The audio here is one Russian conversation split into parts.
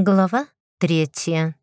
Глава третья.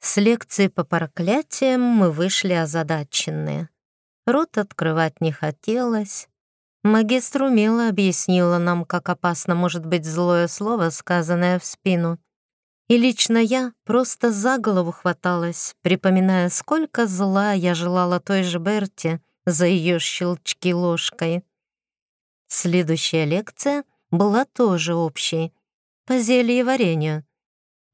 С лекции по проклятиям мы вышли озадаченные. Рот открывать не хотелось. Магистр умело объяснила нам, как опасно может быть злое слово, сказанное в спину. И лично я просто за голову хваталась, припоминая, сколько зла я желала той же Берти за ее щелчки ложкой. Следующая лекция была тоже общей — по зельеварению.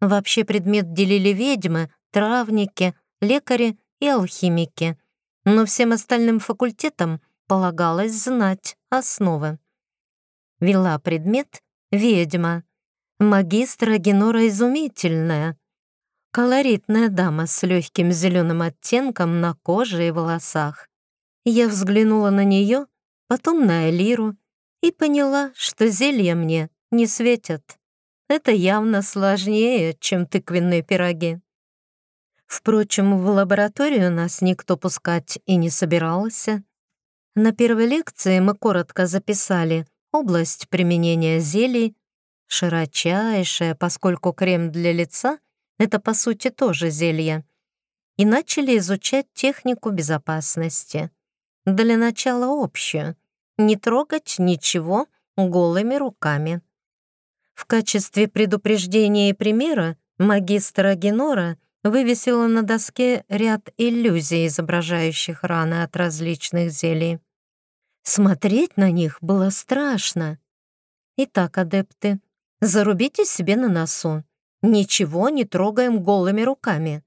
Вообще предмет делили ведьмы, травники, лекари и алхимики, но всем остальным факультетам полагалось знать основы. Вела предмет «Ведьма». Магистра Генора изумительная. Колоритная дама с легким зеленым оттенком на коже и волосах. Я взглянула на нее, потом на Элиру и поняла, что зелья мне не светят. Это явно сложнее, чем тыквенные пироги. Впрочем, в лабораторию нас никто пускать и не собирался. На первой лекции мы коротко записали область применения зелий, широчайшая, поскольку крем для лица — это, по сути, тоже зелье, и начали изучать технику безопасности. Для начала общую — не трогать ничего голыми руками. В качестве предупреждения и примера магистра Генора вывесила на доске ряд иллюзий, изображающих раны от различных зелий. Смотреть на них было страшно. Итак, адепты, зарубите себе на носу. Ничего не трогаем голыми руками.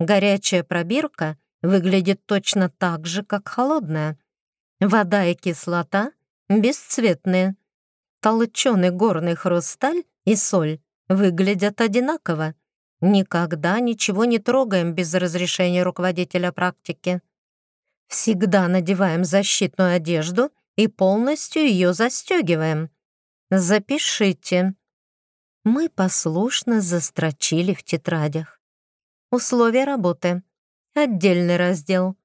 Горячая пробирка выглядит точно так же, как холодная. Вода и кислота бесцветные толченый горный хрусталь и соль выглядят одинаково. Никогда ничего не трогаем без разрешения руководителя практики. Всегда надеваем защитную одежду и полностью ее застегиваем. Запишите. Мы послушно застрочили в тетрадях. Условия работы. Отдельный раздел.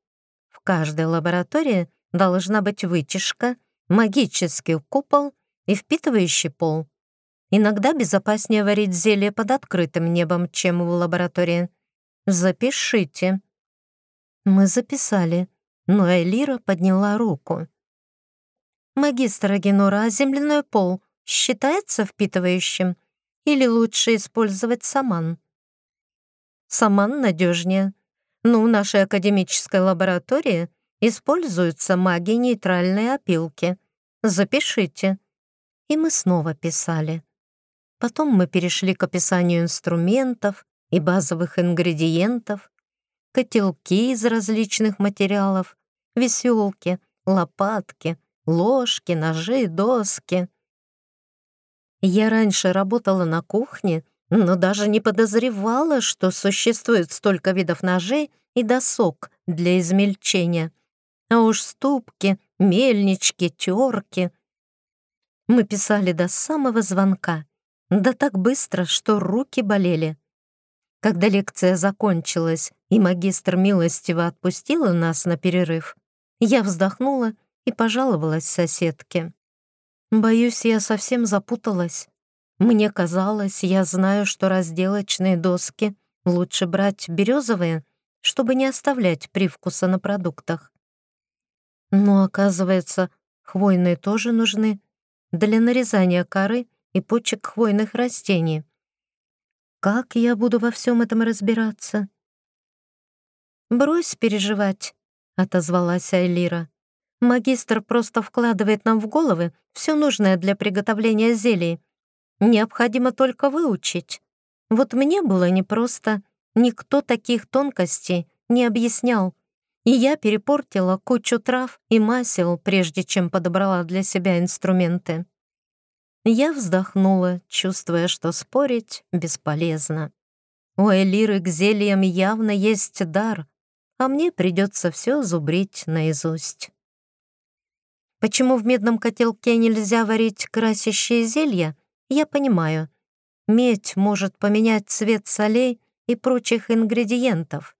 В каждой лаборатории должна быть вытяжка, магический купол и впитывающий пол. Иногда безопаснее варить зелье под открытым небом, чем в лаборатории. Запишите. Мы записали, но Элира подняла руку. Магистр Агенора, земляной пол считается впитывающим или лучше использовать саман? Саман надежнее, но в нашей академической лаборатории используются маги нейтральные опилки. Запишите и мы снова писали. Потом мы перешли к описанию инструментов и базовых ингредиентов, котелки из различных материалов, веселки, лопатки, ложки, ножи, доски. Я раньше работала на кухне, но даже не подозревала, что существует столько видов ножей и досок для измельчения. А уж ступки, мельнички, терки. Мы писали до самого звонка, да так быстро, что руки болели. Когда лекция закончилась и магистр милостиво отпустила нас на перерыв, я вздохнула и пожаловалась соседке. «Боюсь, я совсем запуталась. Мне казалось, я знаю, что разделочные доски лучше брать березовые, чтобы не оставлять привкуса на продуктах. Но, оказывается, хвойные тоже нужны для нарезания коры и почек хвойных растений. Как я буду во всем этом разбираться? «Брось переживать», — отозвалась Айлира. «Магистр просто вкладывает нам в головы все нужное для приготовления зелий. Необходимо только выучить. Вот мне было непросто, никто таких тонкостей не объяснял» и я перепортила кучу трав и масел, прежде чем подобрала для себя инструменты. Я вздохнула, чувствуя, что спорить бесполезно. У Элиры к зельям явно есть дар, а мне придется все зубрить наизусть. Почему в медном котелке нельзя варить красящие зелья, я понимаю. Медь может поменять цвет солей и прочих ингредиентов.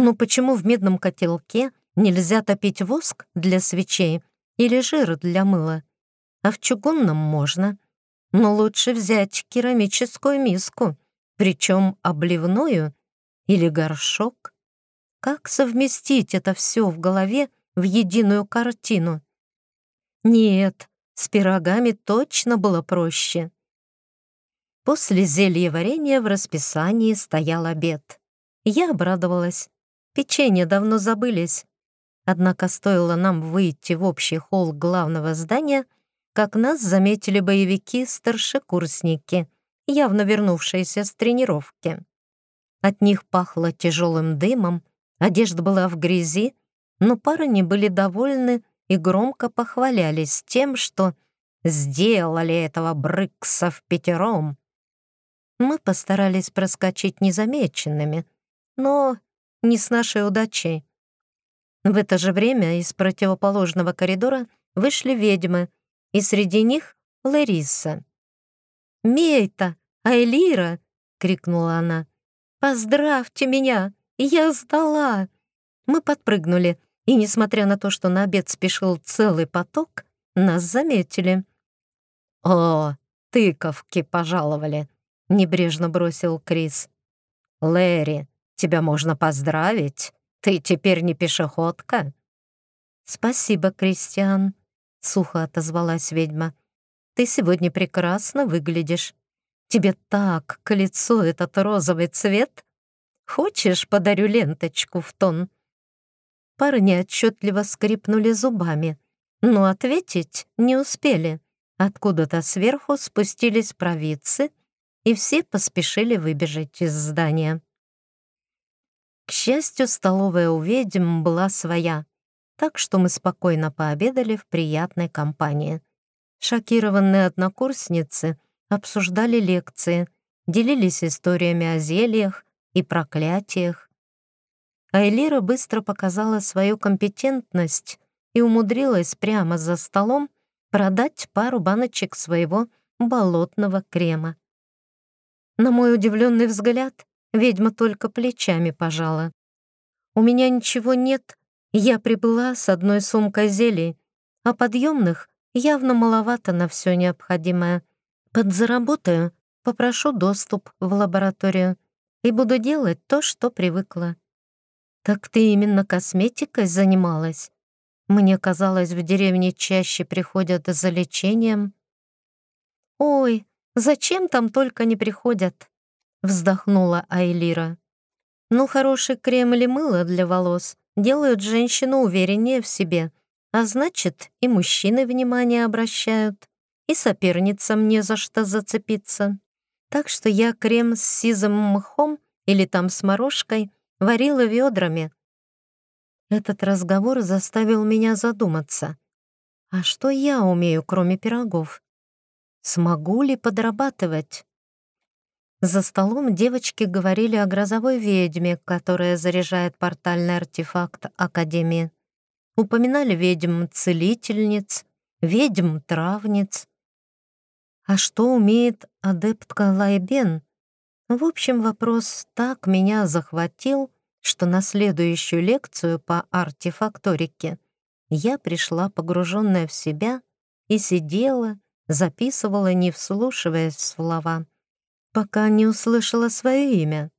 Но почему в медном котелке нельзя топить воск для свечей или жир для мыла? А в чугунном можно. Но лучше взять керамическую миску, причем обливную или горшок. Как совместить это все в голове в единую картину? Нет, с пирогами точно было проще. После зелья варенья в расписании стоял обед. Я обрадовалась. Печенье давно забылись. Однако стоило нам выйти в общий холл главного здания, как нас заметили боевики-старшекурсники, явно вернувшиеся с тренировки. От них пахло тяжелым дымом, одежда была в грязи, но парни были довольны и громко похвалялись тем, что сделали этого Брыкса в пятером. Мы постарались проскочить незамеченными, но не с нашей удачей. В это же время из противоположного коридора вышли ведьмы, и среди них Лариса. «Мейта! Айлира!» — крикнула она. «Поздравьте меня! Я сдала!» Мы подпрыгнули, и, несмотря на то, что на обед спешил целый поток, нас заметили. «О, тыковки пожаловали!» — небрежно бросил Крис. «Лэри, Тебя можно поздравить. Ты теперь не пешеходка». «Спасибо, Кристиан», — сухо отозвалась ведьма. «Ты сегодня прекрасно выглядишь. Тебе так к лицу этот розовый цвет. Хочешь, подарю ленточку в тон?» Парни отчетливо скрипнули зубами, но ответить не успели. Откуда-то сверху спустились провидцы, и все поспешили выбежать из здания. К счастью, столовая у ведьм была своя, так что мы спокойно пообедали в приятной компании. Шокированные однокурсницы обсуждали лекции, делились историями о зельях и проклятиях. Айлира быстро показала свою компетентность и умудрилась прямо за столом продать пару баночек своего болотного крема. На мой удивленный взгляд, Ведьма только плечами пожала. «У меня ничего нет. Я прибыла с одной сумкой зелий, а подъемных явно маловато на все необходимое. Подзаработаю, попрошу доступ в лабораторию и буду делать то, что привыкла». «Так ты именно косметикой занималась?» Мне казалось, в деревне чаще приходят за лечением. «Ой, зачем там только не приходят?» вздохнула Айлира. «Ну, хороший крем или мыло для волос делают женщину увереннее в себе, а значит, и мужчины внимание обращают, и соперницам не за что зацепиться. Так что я крем с сизым мхом или там с морожкой варила ведрами». Этот разговор заставил меня задуматься. А что я умею, кроме пирогов? Смогу ли подрабатывать? За столом девочки говорили о грозовой ведьме, которая заряжает портальный артефакт Академии. Упоминали ведьм-целительниц, ведьм-травниц. А что умеет адептка Лайбен? В общем, вопрос так меня захватил, что на следующую лекцию по артефакторике я пришла погруженная в себя и сидела, записывала, не вслушиваясь в слова пока не услышала свое имя.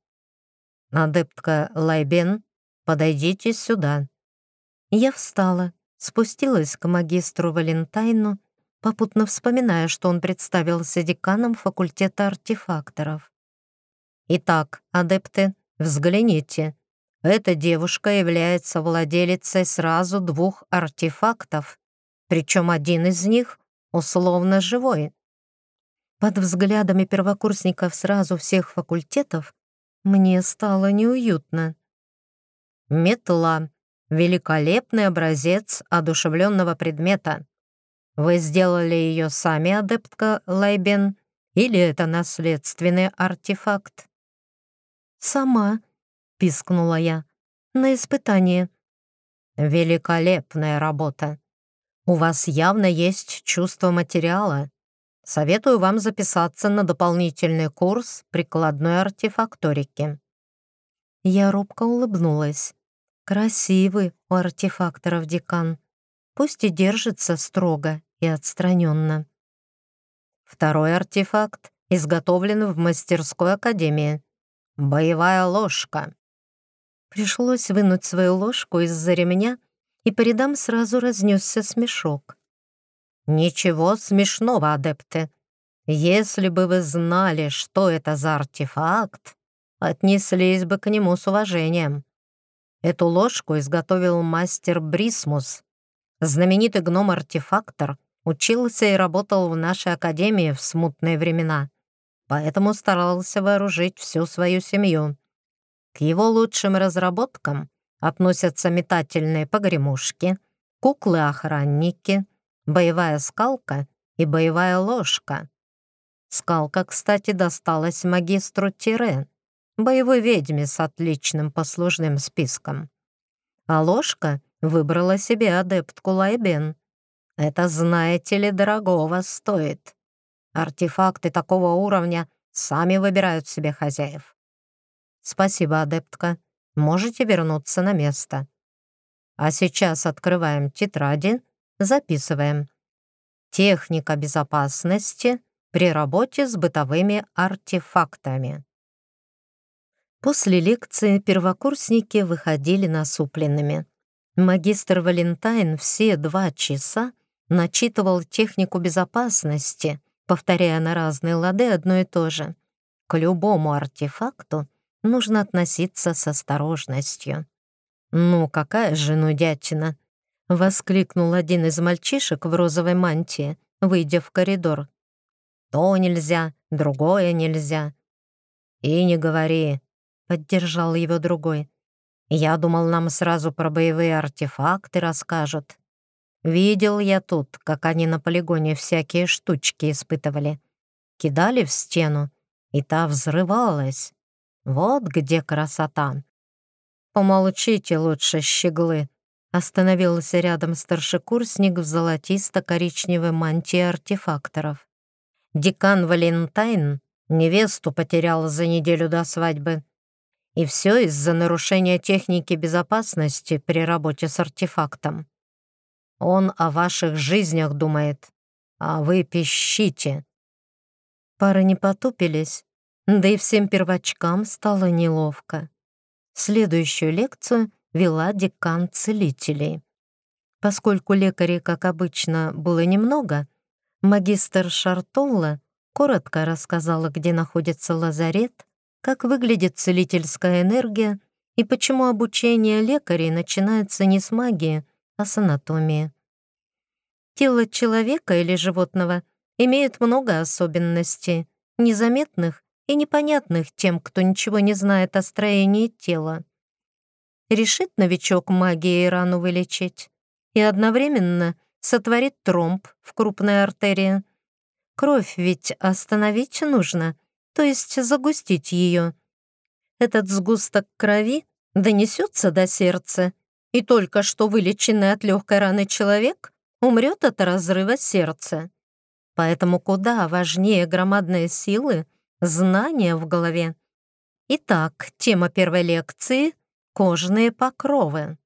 «Адептка Лайбен, подойдите сюда». Я встала, спустилась к магистру Валентайну, попутно вспоминая, что он представился деканом факультета артефакторов. «Итак, адепты, взгляните. Эта девушка является владелицей сразу двух артефактов, причем один из них условно живой, под взглядами первокурсников сразу всех факультетов мне стало неуютно. Метла — великолепный образец одушевленного предмета. Вы сделали ее сами, адептка Лайбен, или это наследственный артефакт? «Сама», — пискнула я, — «на испытание». «Великолепная работа. У вас явно есть чувство материала. Советую вам записаться на дополнительный курс прикладной артефакторики». Я робко улыбнулась. «Красивый у артефакторов декан. Пусть и держится строго и отстраненно». Второй артефакт изготовлен в мастерской академии. Боевая ложка. Пришлось вынуть свою ложку из-за ремня, и по рядам сразу разнесся смешок. Ничего смешного, адепты. Если бы вы знали, что это за артефакт, отнеслись бы к нему с уважением. Эту ложку изготовил мастер Брисмус. Знаменитый гном-артефактор учился и работал в нашей академии в смутные времена, поэтому старался вооружить всю свою семью. К его лучшим разработкам относятся метательные погремушки, куклы-охранники, боевая скалка и боевая ложка. Скалка, кстати, досталась магистру Тирен, боевой ведьме с отличным послужным списком. А ложка выбрала себе адептку Лайбен. Это, знаете ли, дорогого стоит. Артефакты такого уровня сами выбирают себе хозяев. Спасибо, адептка. Можете вернуться на место. А сейчас открываем тетради записываем. Техника безопасности при работе с бытовыми артефактами. После лекции первокурсники выходили насупленными. Магистр Валентайн все два часа начитывал технику безопасности, повторяя на разные лады одно и то же. К любому артефакту нужно относиться с осторожностью. «Ну, какая же нудятина!» Воскликнул один из мальчишек в розовой мантии, выйдя в коридор. «То нельзя, другое нельзя». «И не говори», — поддержал его другой. «Я думал, нам сразу про боевые артефакты расскажут. Видел я тут, как они на полигоне всякие штучки испытывали. Кидали в стену, и та взрывалась. Вот где красота. Помолчите лучше, щеглы, Остановился рядом старшекурсник в золотисто-коричневой мантии артефакторов. Декан Валентайн невесту потерял за неделю до свадьбы. И все из-за нарушения техники безопасности при работе с артефактом. Он о ваших жизнях думает, а вы пищите. Пары не потупились, да и всем первочкам стало неловко. Следующую лекцию вела декан целителей. Поскольку лекарей, как обычно, было немного, магистр Шартолла коротко рассказала, где находится лазарет, как выглядит целительская энергия и почему обучение лекарей начинается не с магии, а с анатомии. Тело человека или животного имеет много особенностей, незаметных и непонятных тем, кто ничего не знает о строении тела решит новичок магии рану вылечить и одновременно сотворит тромб в крупной артерии. Кровь ведь остановить нужно, то есть загустить ее. Этот сгусток крови донесется до сердца, и только что вылеченный от легкой раны человек умрет от разрыва сердца. Поэтому куда важнее громадные силы, знания в голове. Итак, тема первой лекции кожные покровы.